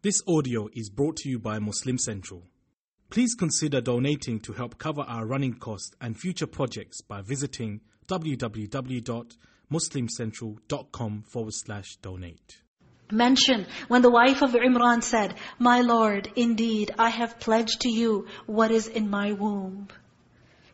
This audio is brought to you by Muslim Central. Please consider donating to help cover our running costs and future projects by visiting www.muslimcentral.com forward slash donate. Mention when the wife of Imran said, My Lord, indeed, I have pledged to you what is in my womb.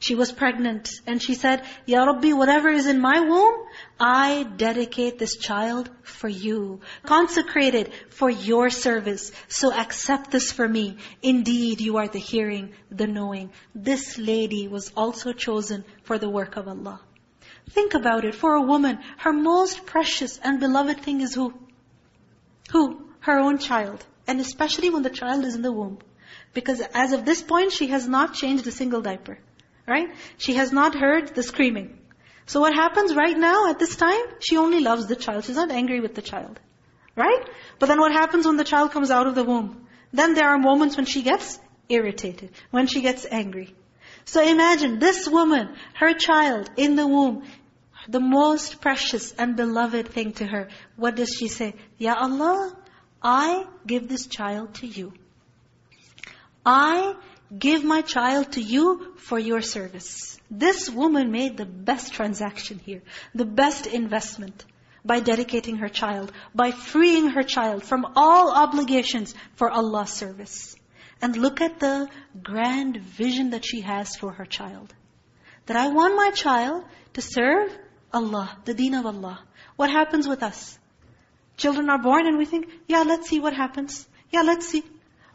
She was pregnant and she said, Ya Rabbi, whatever is in my womb, I dedicate this child for you. Consecrated for your service. So accept this for me. Indeed, you are the hearing, the knowing. This lady was also chosen for the work of Allah. Think about it. For a woman, her most precious and beloved thing is who? Who? Her own child. And especially when the child is in the womb. Because as of this point, she has not changed a single diaper. Right? She has not heard the screaming. So what happens right now at this time? She only loves the child. She's not angry with the child. Right? But then what happens when the child comes out of the womb? Then there are moments when she gets irritated, when she gets angry. So imagine this woman, her child in the womb, the most precious and beloved thing to her. What does she say? Ya Allah, I give this child to you. I give my child to you for your service. This woman made the best transaction here, the best investment by dedicating her child, by freeing her child from all obligations for Allah's service. And look at the grand vision that she has for her child. That I want my child to serve Allah, the deen of Allah. What happens with us? Children are born and we think, yeah, let's see what happens. Yeah, let's see.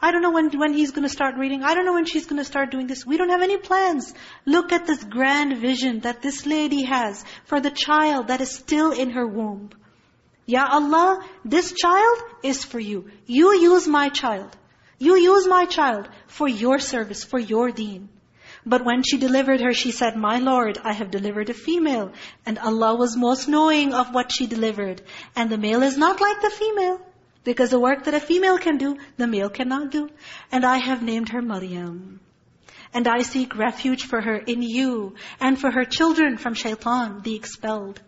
I don't know when, when he's going to start reading. I don't know when she's going to start doing this. We don't have any plans. Look at this grand vision that this lady has for the child that is still in her womb. Ya Allah, this child is for you. You use my child. You use my child for your service, for your deen. But when she delivered her, she said, My Lord, I have delivered a female. And Allah was most knowing of what she delivered. And the male is not like the female. Because the work that a female can do, the male cannot do. And I have named her Maryam. And I seek refuge for her in you, and for her children from shaitan, the expelled.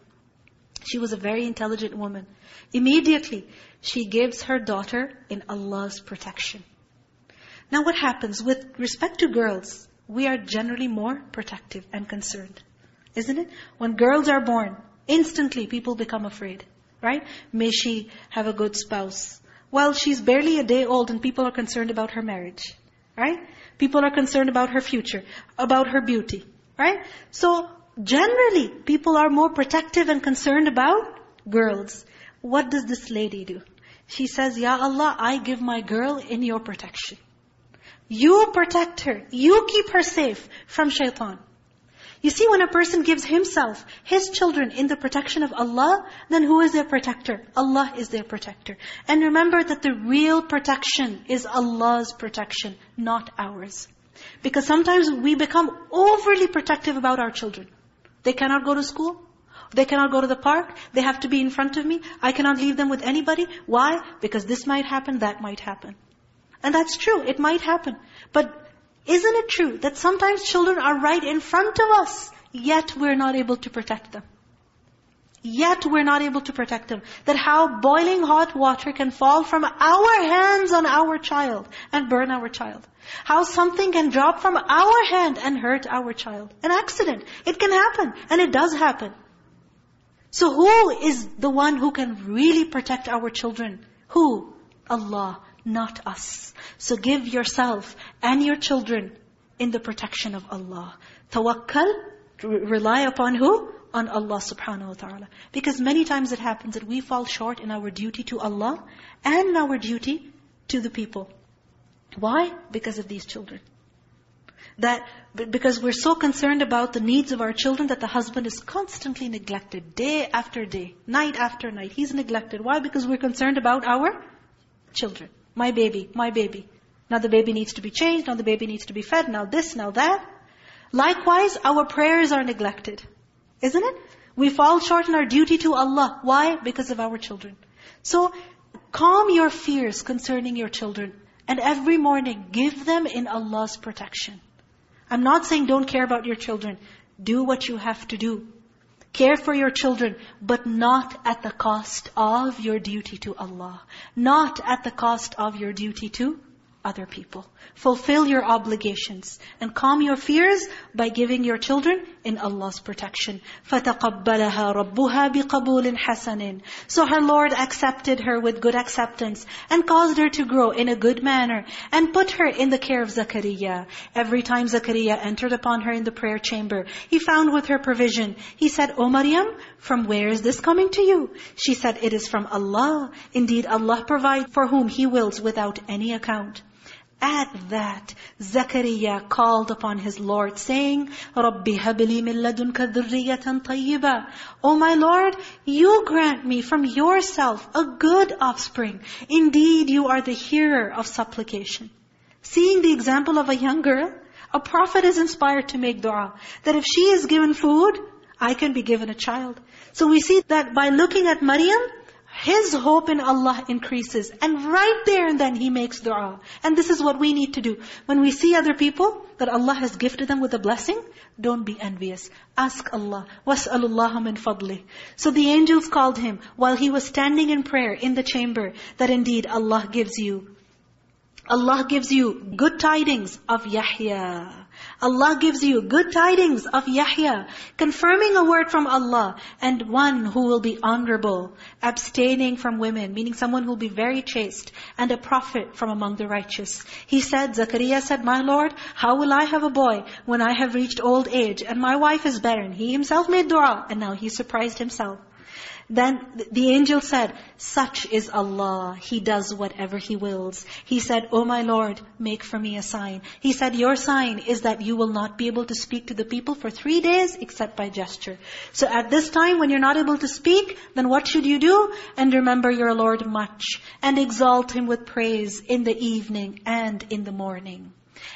She was a very intelligent woman. Immediately, she gives her daughter in Allah's protection. Now what happens? With respect to girls, we are generally more protective and concerned. Isn't it? When girls are born, instantly people become afraid. Right? May she have a good spouse. Well, she's barely a day old and people are concerned about her marriage. Right? People are concerned about her future, about her beauty. Right? So, generally, people are more protective and concerned about girls. What does this lady do? She says, Ya Allah, I give my girl in your protection. You protect her. You keep her safe from shaitan. You see, when a person gives himself, his children in the protection of Allah, then who is their protector? Allah is their protector. And remember that the real protection is Allah's protection, not ours. Because sometimes we become overly protective about our children. They cannot go to school. They cannot go to the park. They have to be in front of me. I cannot leave them with anybody. Why? Because this might happen, that might happen. And that's true. It might happen. But isn't it true that sometimes children are right in front of us, yet we're not able to protect them? Yet we're not able to protect them. That how boiling hot water can fall from our hands on our child and burn our child. How something can drop from our hand and hurt our child. An accident. It can happen. And it does happen. So who is the one who can really protect our children? Who? Allah not us. So give yourself and your children in the protection of Allah. Tawakkal, rely upon who? On Allah subhanahu wa ta'ala. Because many times it happens that we fall short in our duty to Allah and our duty to the people. Why? Because of these children. That because we're so concerned about the needs of our children that the husband is constantly neglected, day after day, night after night. He's neglected. Why? Because we're concerned about our children. My baby, my baby. Now the baby needs to be changed, now the baby needs to be fed, now this, now that. Likewise, our prayers are neglected. Isn't it? We fall short in our duty to Allah. Why? Because of our children. So, calm your fears concerning your children. And every morning, give them in Allah's protection. I'm not saying don't care about your children. Do what you have to do. Care for your children, but not at the cost of your duty to Allah. Not at the cost of your duty to other people. Fulfill your obligations and calm your fears by giving your children in Allah's protection. فَتَقَبَّلَهَا رَبُّهَا بِقَبُولٍ حَسَنٍ So her Lord accepted her with good acceptance and caused her to grow in a good manner and put her in the care of Zakaria. Every time Zakaria entered upon her in the prayer chamber, he found with her provision. He said, O Maryam, from where is this coming to you? She said, it is from Allah. Indeed, Allah provides for whom He wills without any account. At that, Zakaria called upon his Lord saying, رَبِّ هَبْ لِي مِن لَدُنْكَ ذُرِّيَّةً طَيِّبًا O my Lord, you grant me from yourself a good offspring. Indeed, you are the hearer of supplication. Seeing the example of a young girl, a prophet is inspired to make dua. That if she is given food, I can be given a child. So we see that by looking at Maryam, his hope in Allah increases. And right there and then he makes dua. And this is what we need to do. When we see other people, that Allah has gifted them with a blessing, don't be envious. Ask Allah. وَاسْأَلُ اللَّهَ مِنْ فَضْلِهِ So the angels called him while he was standing in prayer in the chamber, that indeed Allah gives you Allah gives you good tidings of Yahya. Allah gives you good tidings of Yahya, confirming a word from Allah, and one who will be honorable, abstaining from women, meaning someone who will be very chaste, and a prophet from among the righteous. He said, Zakaria said, My Lord, how will I have a boy when I have reached old age, and my wife is barren? He himself made dua, and now he surprised himself. Then the angel said, such is Allah. He does whatever He wills. He said, O my Lord, make for me a sign. He said, your sign is that you will not be able to speak to the people for three days except by gesture. So at this time when you're not able to speak, then what should you do? And remember your Lord much. And exalt Him with praise in the evening and in the morning.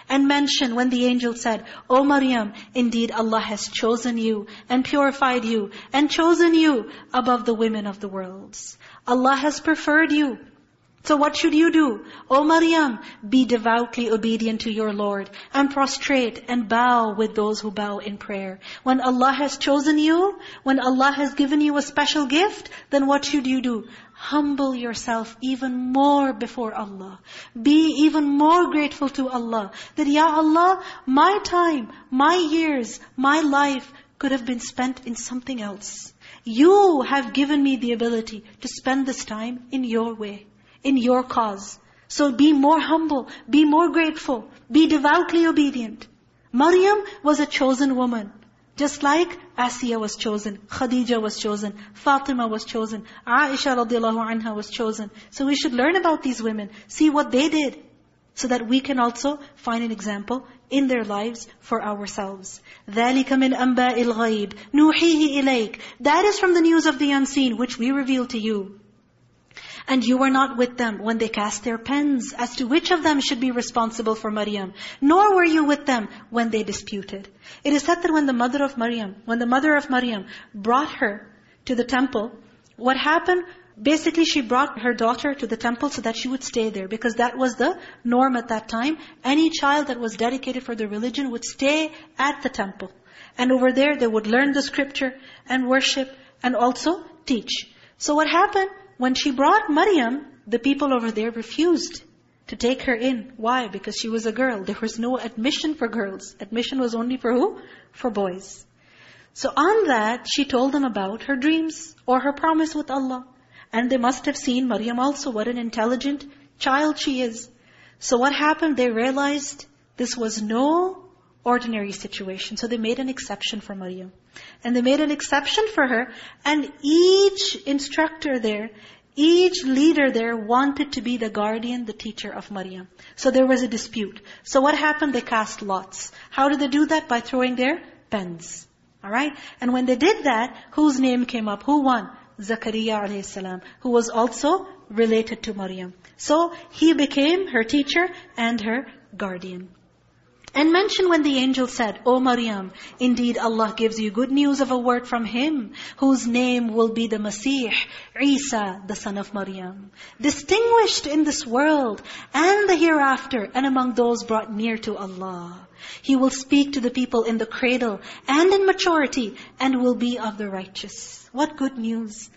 And mention when the angel said, O Maryam, indeed Allah has chosen you and purified you and chosen you above the women of the worlds. Allah has preferred you. So what should you do? O Maryam, be devoutly obedient to your Lord and prostrate and bow with those who bow in prayer. When Allah has chosen you, when Allah has given you a special gift, then what should you do? Humble yourself even more before Allah. Be even more grateful to Allah. That, Ya Allah, my time, my years, my life could have been spent in something else. You have given me the ability to spend this time in your way, in your cause. So be more humble, be more grateful, be devoutly obedient. Maryam was a chosen woman. Just like Asiya was chosen, Khadija was chosen, Fatima was chosen, Aisha radiallahu anha was chosen. So we should learn about these women, see what they did, so that we can also find an example in their lives for ourselves. ذَلِكَ مِنْ أَنْبَاءِ الْغَيْبِ نُوحِيهِ إِلَيْكَ That is from the news of the unseen, which we reveal to you. And you were not with them when they cast their pens as to which of them should be responsible for Maryam. Nor were you with them when they disputed. It is said that when the mother of Maryam, when the mother of Maryam brought her to the temple, what happened? Basically, she brought her daughter to the temple so that she would stay there. Because that was the norm at that time. Any child that was dedicated for the religion would stay at the temple. And over there, they would learn the scripture and worship and also teach. So what happened? When she brought Maryam, the people over there refused to take her in. Why? Because she was a girl. There was no admission for girls. Admission was only for who? For boys. So on that, she told them about her dreams or her promise with Allah. And they must have seen Maryam also, what an intelligent child she is. So what happened? They realized this was no ordinary situation. So they made an exception for Maryam. And they made an exception for her. And each instructor there, each leader there wanted to be the guardian, the teacher of Maryam. So there was a dispute. So what happened? They cast lots. How did they do that? By throwing their pens. Alright? And when they did that, whose name came up? Who won? Zakaria salam, who was also related to Maryam. So he became her teacher and her guardian. And mention when the angel said, O Maryam, indeed Allah gives you good news of a word from Him, whose name will be the Masih, Isa, the son of Maryam. Distinguished in this world and the hereafter, and among those brought near to Allah. He will speak to the people in the cradle and in maturity, and will be of the righteous. What good news.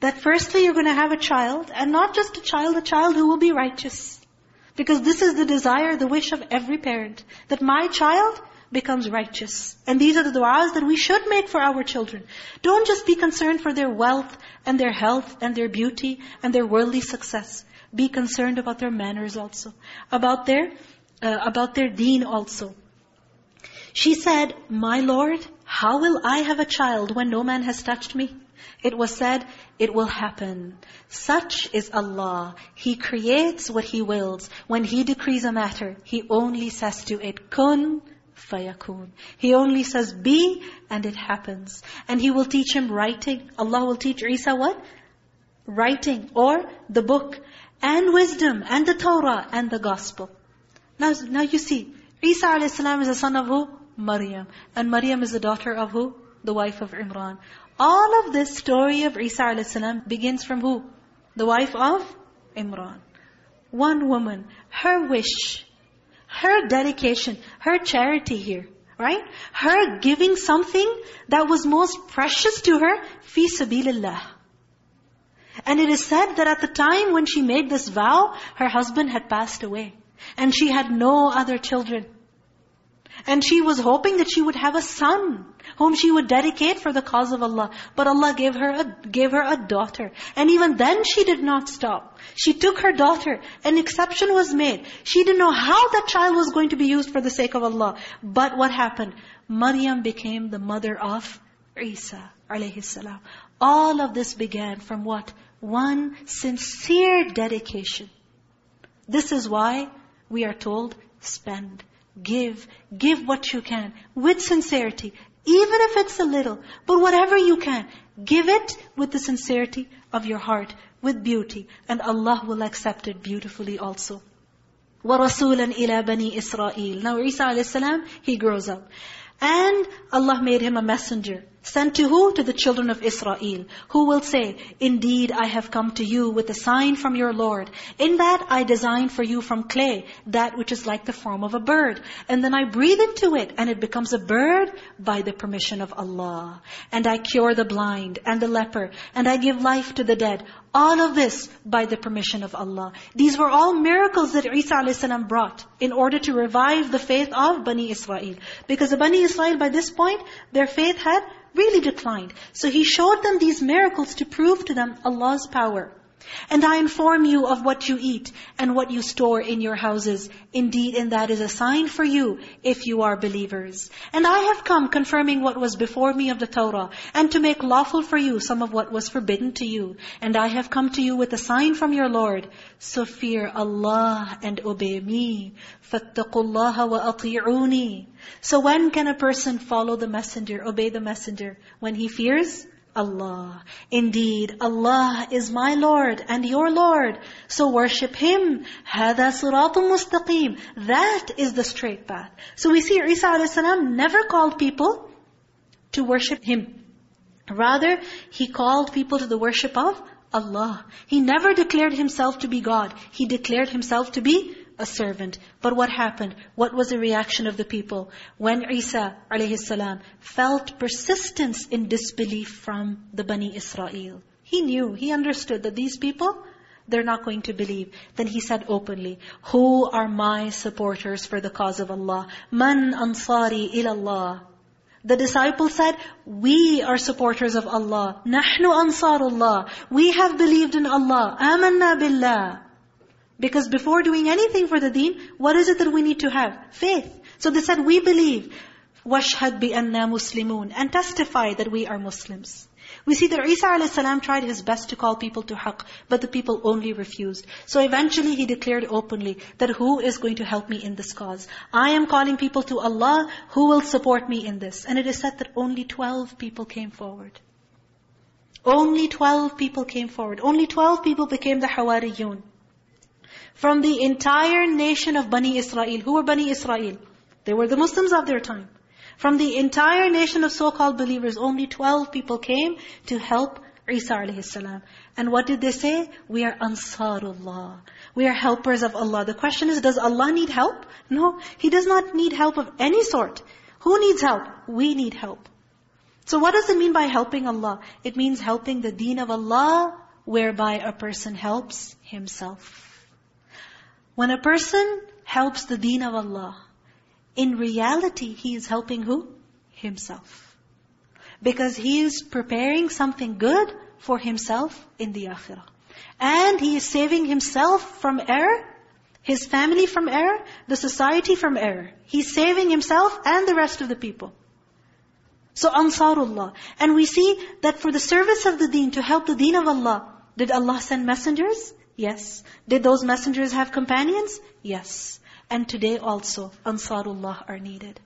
That firstly you're going to have a child, and not just a child, a child who will be righteous. Because this is the desire, the wish of every parent. That my child becomes righteous. And these are the du'as that we should make for our children. Don't just be concerned for their wealth and their health and their beauty and their worldly success. Be concerned about their manners also. About their, uh, about their deen also. She said, My Lord, how will I have a child when no man has touched me? It was said, it will happen. Such is Allah. He creates what He wills. When He decrees a matter, He only says to it, kun fayakun. He only says, be, and it happens. And He will teach him writing. Allah will teach Isa what? Writing, or the book, and wisdom, and the Torah, and the gospel. Now, now you see, Isa a.s. is the son of who? Maryam. And Maryam is the daughter of who? The wife of Imran. All of this story of Isa a.s. begins from who? The wife of Imran. One woman, her wish, her dedication, her charity here, right? Her giving something that was most precious to her, fi sabilillah. And it is said that at the time when she made this vow, her husband had passed away. And she had no other children. And she was hoping that she would have a son whom she would dedicate for the cause of Allah. But Allah gave her a, gave her a daughter. And even then she did not stop. She took her daughter. An exception was made. She didn't know how that child was going to be used for the sake of Allah. But what happened? Maryam became the mother of Isa alayhi. All of this began from what? One sincere dedication. This is why we are told, spend. Give. Give what you can. With sincerity. Even if it's a little. But whatever you can. Give it with the sincerity of your heart. With beauty. And Allah will accept it beautifully also. وَرَسُولًا إِلَى بَنِي إِسْرَائِيلِ Now Isa a.s. he grows up. And Allah made him a messenger. Sent to who? To the children of Israel. Who will say, Indeed, I have come to you with a sign from your Lord. In that I designed for you from clay, that which is like the form of a bird. And then I breathe into it, and it becomes a bird by the permission of Allah. And I cure the blind and the leper, and I give life to the dead. All of this by the permission of Allah. These were all miracles that Isa a.s. brought in order to revive the faith of Bani Israel. Because the Bani Israel by this point, their faith had really declined. So He showed them these miracles to prove to them Allah's power. And I inform you of what you eat and what you store in your houses. Indeed, and that is a sign for you if you are believers. And I have come confirming what was before me of the Torah and to make lawful for you some of what was forbidden to you. And I have come to you with a sign from your Lord. So fear Allah and obey me. فَاتَّقُوا اللَّهَ وَأَطِيعُونِي So when can a person follow the messenger, obey the messenger? When he fears Allah. Indeed, Allah is my Lord and your Lord. So worship Him. هَذَا صِرَاطٌ مُسْتَقِيمٌ That is the straight path. So we see Isa a.s. never called people to worship Him. Rather, He called people to the worship of Allah. He never declared Himself to be God. He declared Himself to be a servant. But what happened? What was the reaction of the people? When Isa a.s. felt persistence in disbelief from the Bani Israel. He knew, he understood that these people, they're not going to believe. Then he said openly, Who are my supporters for the cause of Allah? Man ansari ilallah. The disciples said, we are supporters of Allah. نحن أنصار الله. We have believed in Allah. آمنا بالله. Because before doing anything for the deen, what is it that we need to have? Faith. So they said, we believe. وَاشْهَدْ بِأَنَّا مُسْلِمُونَ And testify that we are Muslims. We see that Isa a.s. tried his best to call people to haqq, but the people only refused. So eventually he declared openly that who is going to help me in this cause? I am calling people to Allah, who will support me in this? And it is said that only 12 people came forward. Only 12 people came forward. Only 12 people became the Hawariyun. From the entire nation of Bani Israel. Who were Bani Israel? They were the Muslims of their time. From the entire nation of so-called believers, only 12 people came to help Isa salam. And what did they say? We are Ansarullah. We are helpers of Allah. The question is, does Allah need help? No, He does not need help of any sort. Who needs help? We need help. So what does it mean by helping Allah? It means helping the deen of Allah, whereby a person helps himself. When a person helps the deen of Allah, in reality, he is helping who? Himself. Because he is preparing something good for himself in the akhirah. And he is saving himself from error, his family from error, the society from error. He's saving himself and the rest of the people. So Ansarullah. And we see that for the service of the deen, to help the deen of Allah, did Allah send messengers? Yes. Did those messengers have companions? Yes. And today also, Ansarullah are needed.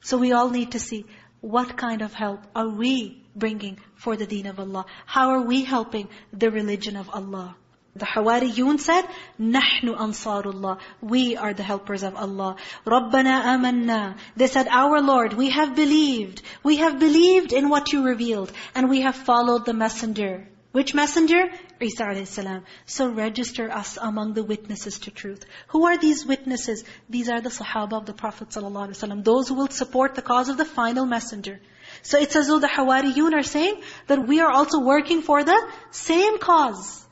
So we all need to see what kind of help are we bringing for the deen of Allah? How are we helping the religion of Allah? The Hawariyun said, نَحْنُ أَنصَارُ اللَّهِ We are the helpers of Allah. رَبَّنَا آمَنَّا They said, Our Lord, we have believed. We have believed in what you revealed. And we have followed the messenger. Which messenger? Isa a.s. So register us among the witnesses to truth. Who are these witnesses? These are the Sahaba of the Prophet ﷺ. Those who will support the cause of the final messenger. So it's as though the Hawariyun are saying that we are also working for the same cause.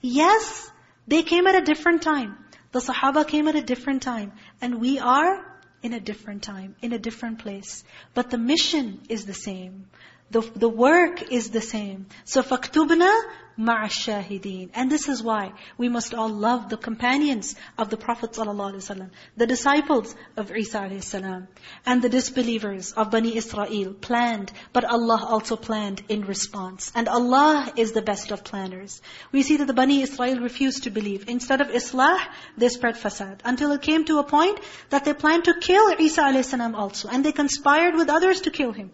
Yes, they came at a different time. The Sahaba came at a different time. And we are in a different time, in a different place. But the mission is the same. The, the work is the same. So فَاكْتُبْنَا مَعَ الشَّاهِدِينَ And this is why we must all love the companions of the Prophet ﷺ, the disciples of Isa a.s. and the disbelievers of Bani Israel planned, but Allah also planned in response. And Allah is the best of planners. We see that the Bani Israel refused to believe. Instead of Islah, they spread fasad. Until it came to a point that they planned to kill Isa a.s. also. And they conspired with others to kill him.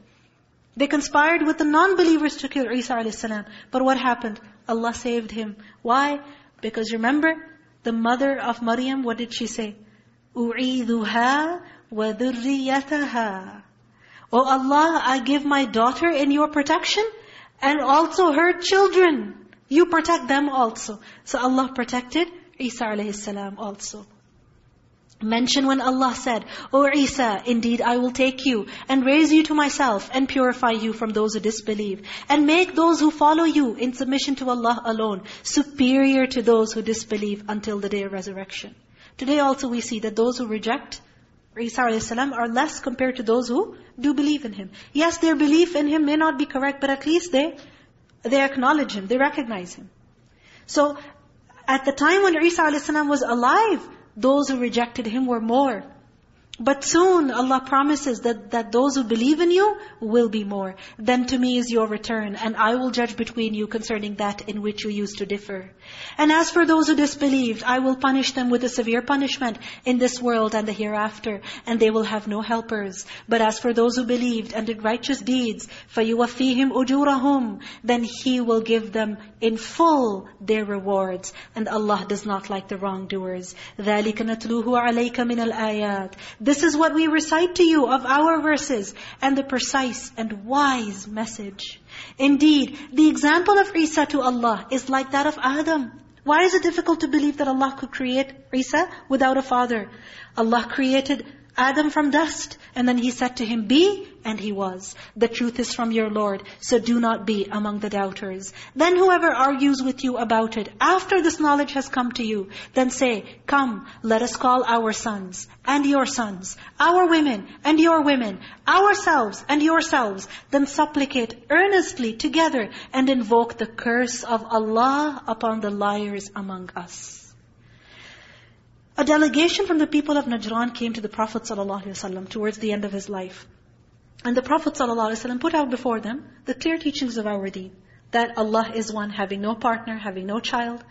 They conspired with the non-believers to kill Isa a.s. But what happened? Allah saved him. Why? Because remember, the mother of Maryam, what did she say? أُعِيذُهَا وَذُرِّيَّتَهَا Oh Allah, I give my daughter in your protection and also her children. You protect them also. So Allah protected Isa a.s. also. Mention when Allah said, O Isa, indeed I will take you and raise you to myself and purify you from those who disbelieve and make those who follow you in submission to Allah alone superior to those who disbelieve until the day of resurrection. Today also we see that those who reject Isa a.s. are less compared to those who do believe in Him. Yes, their belief in Him may not be correct, but at least they, they acknowledge Him, they recognize Him. So, at the time when Isa a.s. was alive, those who rejected Him were more. But soon Allah promises that, that those who believe in you will be more. Then to me is your return, and I will judge between you concerning that in which you used to differ. And as for those who disbelieved, I will punish them with a severe punishment in this world and the hereafter, and they will have no helpers. But as for those who believed and did righteous deeds, فَيُوَفِّيهِمْ أُجُورَهُمْ Then He will give them in full their rewards. And Allah does not like the wrongdoers. ذَلِكَ نَتْلُوهُ عَلَيْكَ مِنَ الْآيَاتِ this is what we recite to you of our verses and the precise and wise message. Indeed, the example of Isa to Allah is like that of Adam. Why is it difficult to believe that Allah could create Isa without a father? Allah created Adam from dust. And then He said to him, be, and he was. The truth is from your Lord, so do not be among the doubters. Then whoever argues with you about it, after this knowledge has come to you, then say, come, let us call our sons and your sons, our women and your women, ourselves and yourselves, then supplicate earnestly together and invoke the curse of Allah upon the liars among us. A delegation from the people of Najran came to the Prophet ﷺ towards the end of his life. And the Prophet ﷺ put out before them the clear teachings of our deen. That Allah is one, having no partner, having no child.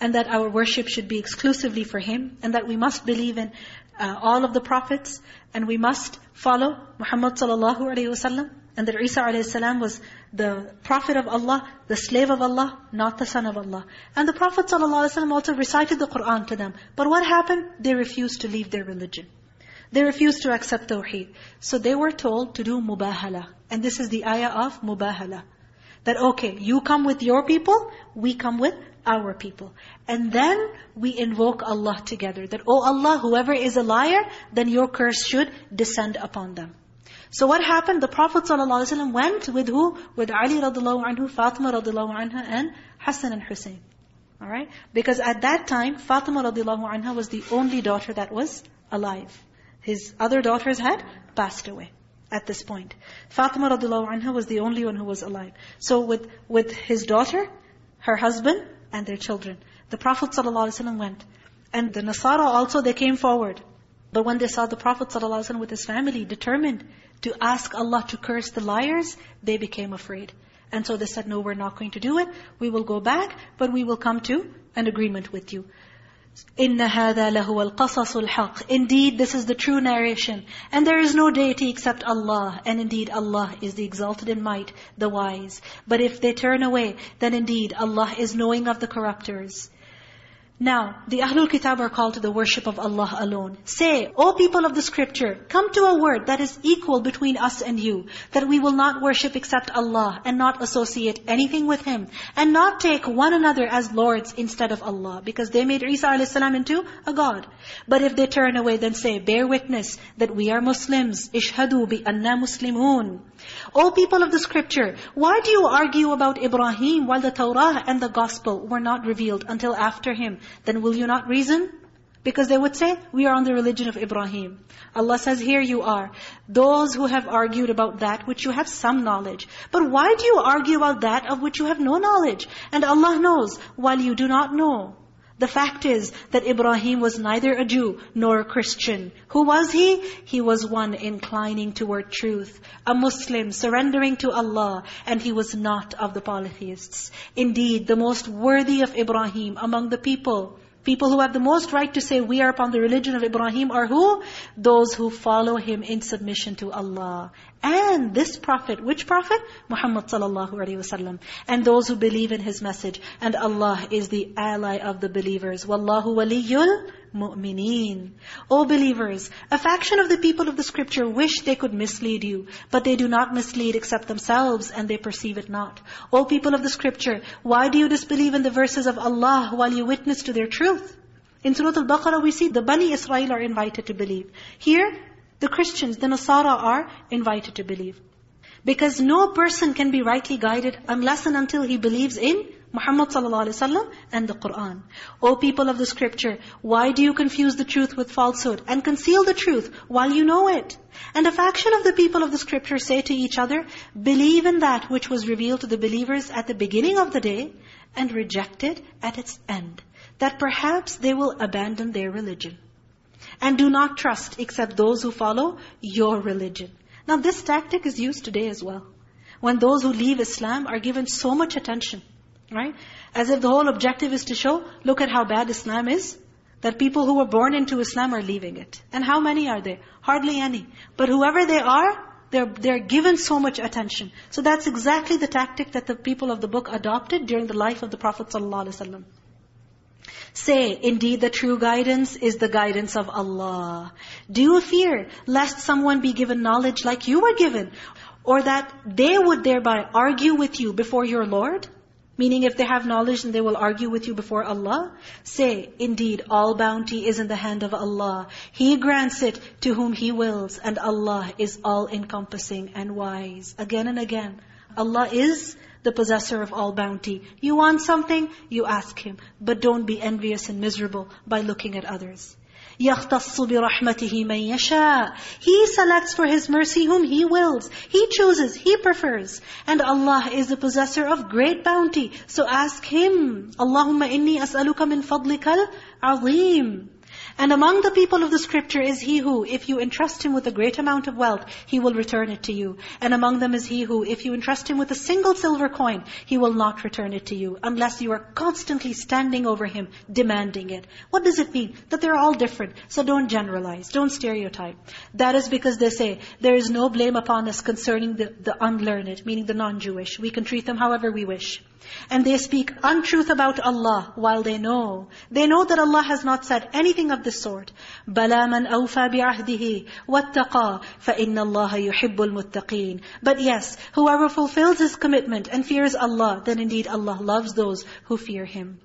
And that our worship should be exclusively for Him. And that we must believe in uh, all of the prophets. And we must follow Muhammad ﷺ. And that Isa a.s. was the prophet of Allah, the slave of Allah, not the son of Allah. And the Prophet ﷺ also recited the Qur'an to them. But what happened? They refused to leave their religion. They refused to accept Tawheed. So they were told to do mubahala. And this is the ayah of mubahala. That okay, you come with your people, we come with our people. And then we invoke Allah together. That, oh Allah, whoever is a liar, then your curse should descend upon them. So what happened? The Prophet ﷺ went with who? With Ali radiallahu anhu, Fatima radiallahu anha, and Hassan and Hussein. Alright? Because at that time, Fatima radiallahu anha was the only daughter that was alive. His other daughters had passed away at this point. Fatima radiallahu anha was the only one who was alive. So with, with his daughter, her husband, and their children. The Prophet ﷺ went. And the Nasara also, they came forward. But when they saw the Prophet ﷺ with his family, determined to ask Allah to curse the liars, they became afraid. And so they said, no, we're not going to do it. We will go back, but we will come to an agreement with you. إِنَّ هَذَا لَهُوَ الْقَصَصُ الْحَقِّ Indeed, this is the true narration. And there is no deity except Allah. And indeed, Allah is the exalted in might, the wise. But if they turn away, then indeed, Allah is knowing of the corrupters. Now, the Ahlul Kitab are called to the worship of Allah alone. Say, O people of the scripture, come to a word that is equal between us and you, that we will not worship except Allah, and not associate anything with Him, and not take one another as lords instead of Allah, because they made Isa a.s. into a God. But if they turn away, then say, bear witness that we are Muslims. Ishhadu bi anna. O people of the scripture, why do you argue about Ibrahim while the Torah and the Gospel were not revealed until after him? Then will you not reason? Because they would say, we are on the religion of Ibrahim. Allah says, here you are. Those who have argued about that which you have some knowledge. But why do you argue about that of which you have no knowledge? And Allah knows, while you do not know. The fact is that Ibrahim was neither a Jew nor a Christian. Who was he? He was one inclining toward truth, a Muslim surrendering to Allah, and he was not of the polytheists. Indeed, the most worthy of Ibrahim among the people People who have the most right to say we are upon the religion of Ibrahim are who? Those who follow him in submission to Allah. And this prophet, which prophet? Muhammad sallallahu alaihi wasallam. And those who believe in his message. And Allah is the ally of the believers. Wallahu waliyul mu'mineen. O believers, a faction of the people of the scripture wish they could mislead you, but they do not mislead except themselves, and they perceive it not. O people of the scripture, why do you disbelieve in the verses of Allah while you witness to their truth? In Surah Al-Baqarah we see the Bani Israel are invited to believe. Here, the Christians, the Nasara are invited to believe. Because no person can be rightly guided unless and until he believes in Muhammad ﷺ and the Qur'an. O people of the scripture, why do you confuse the truth with falsehood and conceal the truth while you know it? And a faction of the people of the scripture say to each other, believe in that which was revealed to the believers at the beginning of the day and reject it at its end. That perhaps they will abandon their religion. And do not trust except those who follow your religion. Now this tactic is used today as well. When those who leave Islam are given so much attention. Right? As if the whole objective is to show, look at how bad Islam is. That people who were born into Islam are leaving it. And how many are there? Hardly any. But whoever they are, they're, they're given so much attention. So that's exactly the tactic that the people of the book adopted during the life of the Prophet ﷺ. Say, indeed the true guidance is the guidance of Allah. Do you fear lest someone be given knowledge like you were given? Or that they would thereby argue with you before your Lord? Meaning if they have knowledge and they will argue with you before Allah. Say, indeed, all bounty is in the hand of Allah. He grants it to whom He wills. And Allah is all-encompassing and wise. Again and again. Allah is the possessor of all bounty. You want something, you ask Him. But don't be envious and miserable by looking at others. يَخْتَصُّ بِرَحْمَتِهِ مَنْ يَشَاءُ He selects for His mercy whom He wills. He chooses, He prefers. And Allah is the possessor of great bounty. So ask Him, اللهم إني أسألك من فضلك العظيم and among the people of the scripture is he who, if you entrust him with a great amount of wealth, he will return it to you. And among them is he who, if you entrust him with a single silver coin, he will not return it to you, unless you are constantly standing over him, demanding it. What does it mean? That they're all different. So don't generalize, don't stereotype. That is because they say, there is no blame upon us concerning the, the unlearned, meaning the non-Jewish. We can treat them however we wish. And they speak untruth about Allah while they know. They know that Allah has not said anything of this sort. بَلَا مَنْ أَوْفَى بِعَهْدِهِ وَاتَّقَى فَإِنَّ اللَّهَ يُحِبُّ الْمُتَّقِينَ But yes, whoever fulfills his commitment and fears Allah, then indeed Allah loves those who fear Him.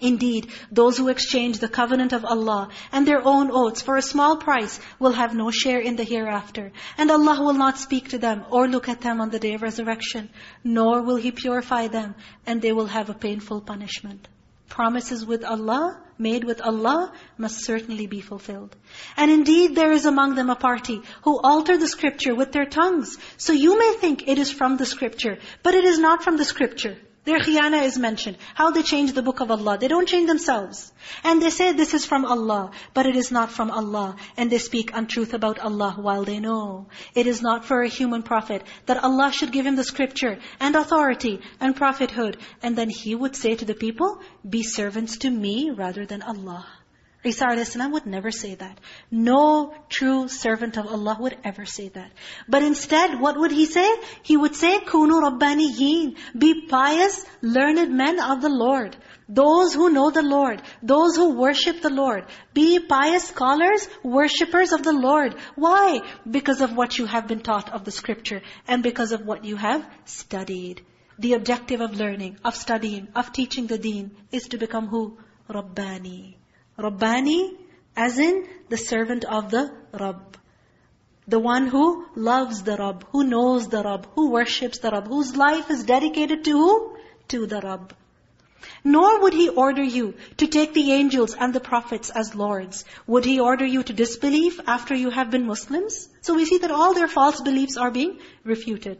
Indeed, those who exchange the covenant of Allah and their own oaths for a small price will have no share in the hereafter. And Allah will not speak to them or look at them on the day of resurrection, nor will He purify them, and they will have a painful punishment. Promises with Allah, made with Allah, must certainly be fulfilled. And indeed, there is among them a party who alter the scripture with their tongues. So you may think it is from the scripture, but it is not from the scripture. Their khiyana is mentioned. How they change the book of Allah. They don't change themselves. And they say this is from Allah, but it is not from Allah. And they speak untruth about Allah while they know. It is not for a human prophet that Allah should give him the scripture and authority and prophethood. And then he would say to the people, be servants to me rather than Allah. Isa a.s. would never say that. No true servant of Allah would ever say that. But instead, what would he say? He would say, "Kunu rabbaniyin," be pious, learned men of the Lord. Those who know the Lord, those who worship the Lord. Be pious scholars, worshippers of the Lord. Why? Because of what you have been taught of the Scripture and because of what you have studied. The objective of learning, of studying, of teaching the deen is to become who? Rabbani. Rabbani, as in the servant of the Rabb. The one who loves the Rabb, who knows the Rabb, who worships the Rabb, whose life is dedicated to who? To the Rabb. Nor would He order you to take the angels and the prophets as lords. Would He order you to disbelieve after you have been Muslims? So we see that all their false beliefs are being refuted.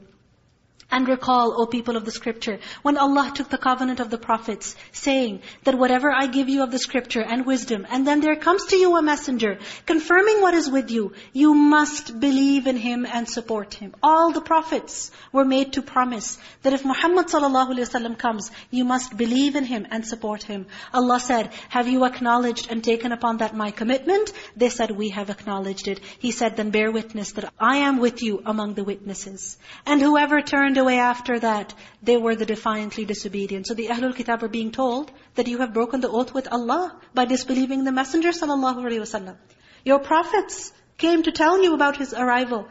And recall, O people of the scripture, when Allah took the covenant of the prophets, saying that whatever I give you of the scripture and wisdom, and then there comes to you a messenger, confirming what is with you, you must believe in him and support him. All the prophets were made to promise that if Muhammad ﷺ comes, you must believe in him and support him. Allah said, have you acknowledged and taken upon that my commitment? They said, we have acknowledged it. He said, then bear witness that I am with you among the witnesses. And whoever turned away after that, they were the defiantly disobedient. So the Ahlul Kitab are being told that you have broken the oath with Allah by disbelieving the Messenger sallallahu Your prophets came to tell you about His arrival.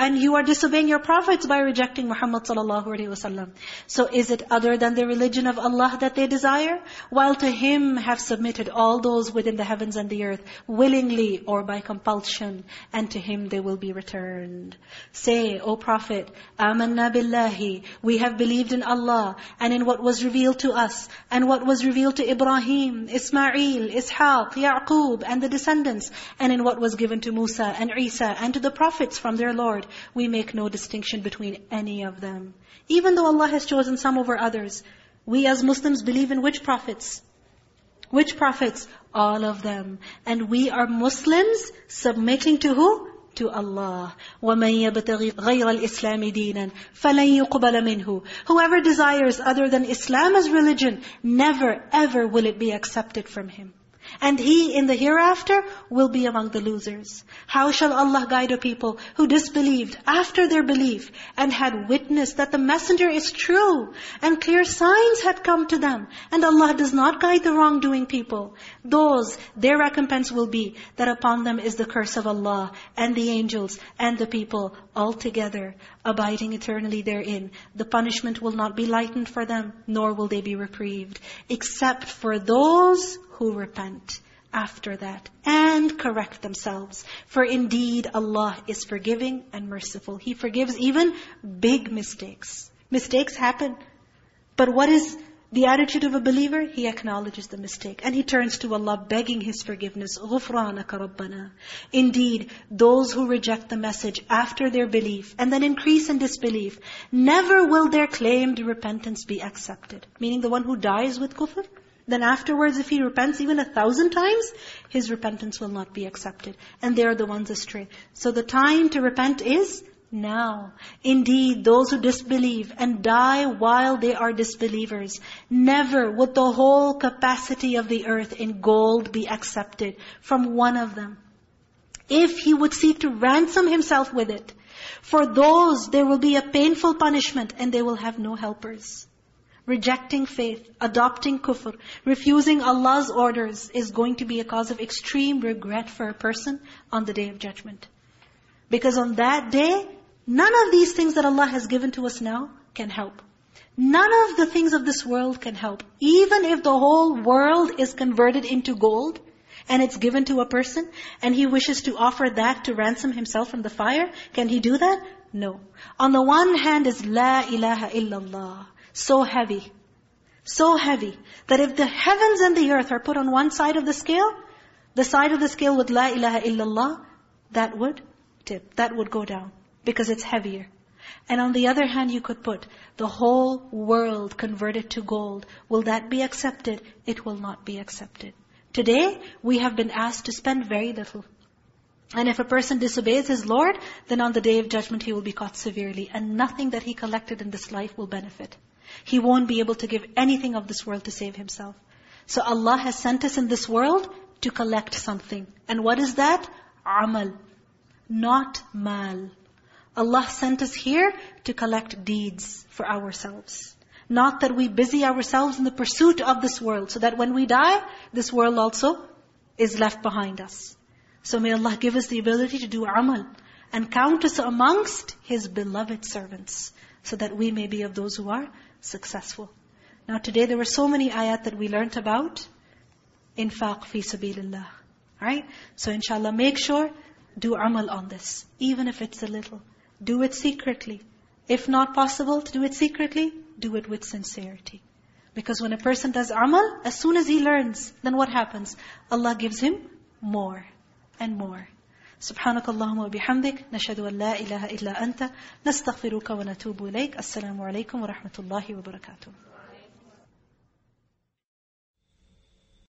And you are disobeying your prophets by rejecting Muhammad sallallahu alaihi wasallam. So is it other than the religion of Allah that they desire? While to Him have submitted all those within the heavens and the earth, willingly or by compulsion, and to Him they will be returned. Say, O Prophet, آمَنَّا بِاللَّهِ We have believed in Allah, and in what was revealed to us, and what was revealed to Ibrahim, Ismail, Ishaq, Ya'qub, and the descendants, and in what was given to Musa and Isa, and to the prophets from their Lord we make no distinction between any of them. Even though Allah has chosen some over others, we as Muslims believe in which prophets? Which prophets? All of them. And we are Muslims submitting to who? To Allah. وَمَن يَبْتَغِي غَيْرَ الْإِسْلَامِ دِينًا فَلَن يُقْبَلَ مِنْهُ Whoever desires other than Islam as religion, never ever will it be accepted from him. And he in the hereafter will be among the losers. How shall Allah guide a people who disbelieved after their belief and had witnessed that the messenger is true and clear signs had come to them and Allah does not guide the wrongdoing people. Those, their recompense will be that upon them is the curse of Allah and the angels and the people altogether abiding eternally therein. The punishment will not be lightened for them nor will they be reprieved except for those who repent after that and correct themselves. For indeed Allah is forgiving and merciful. He forgives even big mistakes. Mistakes happen. But what is the attitude of a believer? He acknowledges the mistake. And he turns to Allah begging His forgiveness. غُفْرَانَكَ رَبَّنَا Indeed, those who reject the message after their belief and then increase in disbelief, never will their claimed repentance be accepted. Meaning the one who dies with kufr, then afterwards, if he repents even a thousand times, his repentance will not be accepted. And they are the ones astray. So the time to repent is now. Indeed, those who disbelieve and die while they are disbelievers, never would the whole capacity of the earth in gold be accepted from one of them. If he would seek to ransom himself with it, for those there will be a painful punishment and they will have no helpers. Rejecting faith, adopting kufr, refusing Allah's orders is going to be a cause of extreme regret for a person on the Day of Judgment. Because on that day, none of these things that Allah has given to us now can help. None of the things of this world can help. Even if the whole world is converted into gold, and it's given to a person, and he wishes to offer that to ransom himself from the fire, can he do that? No. On the one hand is La ilaha illallah. So heavy. So heavy. That if the heavens and the earth are put on one side of the scale, the side of the scale with La ilaha illallah, that would tip. That would go down. Because it's heavier. And on the other hand, you could put the whole world converted to gold. Will that be accepted? It will not be accepted. Today, we have been asked to spend very little. And if a person disobeys his Lord, then on the Day of Judgment he will be caught severely. And nothing that he collected in this life will benefit. He won't be able to give anything of this world to save himself. So Allah has sent us in this world to collect something. And what is that? Amal. Not mal. Allah sent us here to collect deeds for ourselves. Not that we busy ourselves in the pursuit of this world, so that when we die, this world also is left behind us. So may Allah give us the ability to do amal and count us amongst His beloved servants, so that we may be of those who are successful. Now today there were so many ayat that we learnt about. Infaq fi sabilillah. Right? So inshallah make sure, do amal on this. Even if it's a little. Do it secretly. If not possible to do it secretly, do it with sincerity. Because when a person does amal, as soon as he learns, then what happens? Allah gives him more and more. سبحانك اللهم وبحمدك نشهد أن لا إله إلا أنت نستغفرك ونتوب إليك. السلام عليكم ورحمة الله وبركاته.